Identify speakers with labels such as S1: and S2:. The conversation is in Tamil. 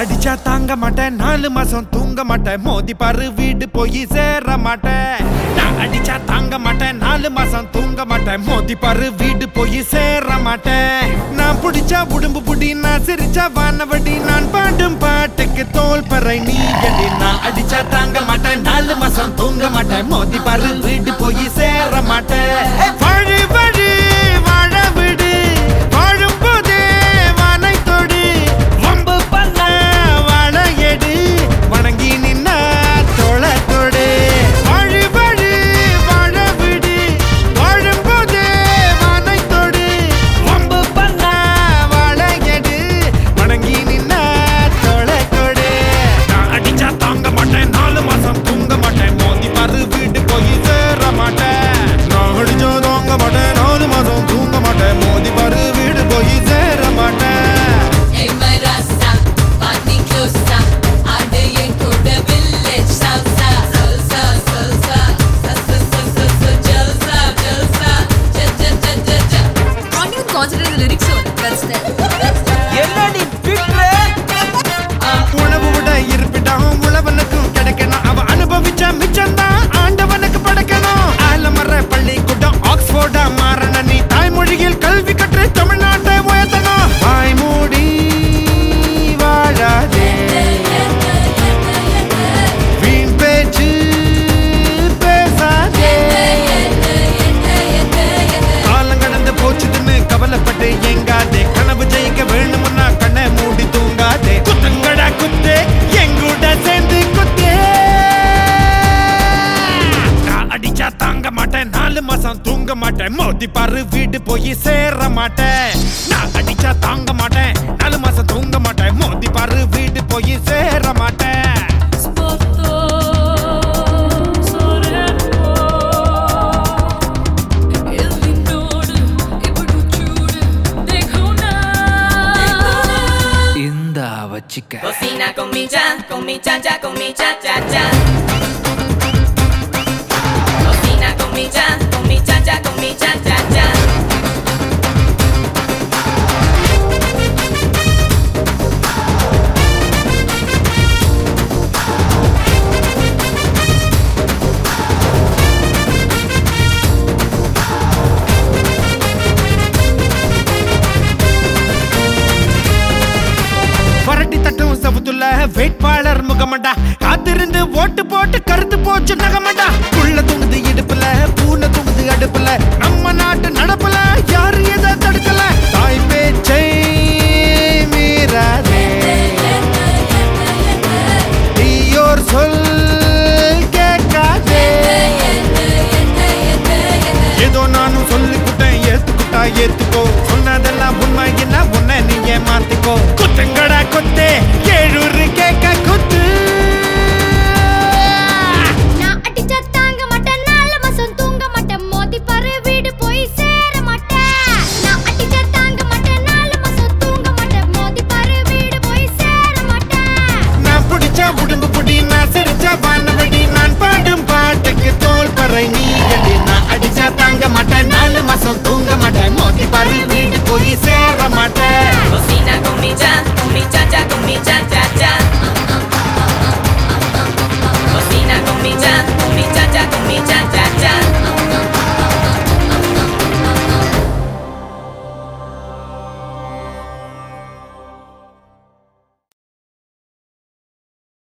S1: அடிச்சா தாங்க மாட்டேன் நாலு மாசம் தூங்க மாட்டேன். மோதி பாரு வீடு போய் சேர மாட்டேன். நான் அடிச்சா தாங்க மாட்டேன் நாலு மாசம் தூங்க மாட்டேன். மோதி பாரு வீடு போய் சேர மாட்டேன். நான் புடிச்சா உடம்பு புடி நான் சிரிச்சா வானவடி. நான் பாடும் பாட்டுக்கு தோல் பறை நீ அடி நான் அடிச்சா தாங்க மாட்டேன் நாலு மாசம் தூங்க மாட்டேன். மோதி பாரு வீடு போய் சேர மாட்டேன். மாட்டேன். நாலு மாசம் தூங்க மாட்டேன். மோதி பாரு வீடு போய் சேர மாட்டேன். நான் அடிச்சா தாங்க மாட்டேன். நாலு மாசம் தூங்க மாட்டேன். மோதி பாரு வீடு போய் சேர மாட்டேன்.
S2: chica.
S3: Cocina con mi cha, con mi cha cha, con mi cha cha.
S1: வேட்பாளர் முகமண்டா. காத்திருந்து ஓட்டு போட்டு கருத்து போச்சு நகமண்டா. புள்ள தூங்குது இடுப்புல பூனை தூங்குது அடுப்புல. நம்ம நாட்டு நடப்புல யாரு எதை தடுக்கல? தாய் பேச்சை மீறாதே. தீயோர் சொல் கேட்காதே. ஏதோ நானும் சொல்லிக்கிட்டேன் ஏத்துக்கிட்டா ஏத்துக்கோ. சொன்னதெல்லாம் உண்மை என்ன உன்னை நீங்க மாத்திக்கோ. குத்துங்கடா கொத்தே ஏழூர் கேட்க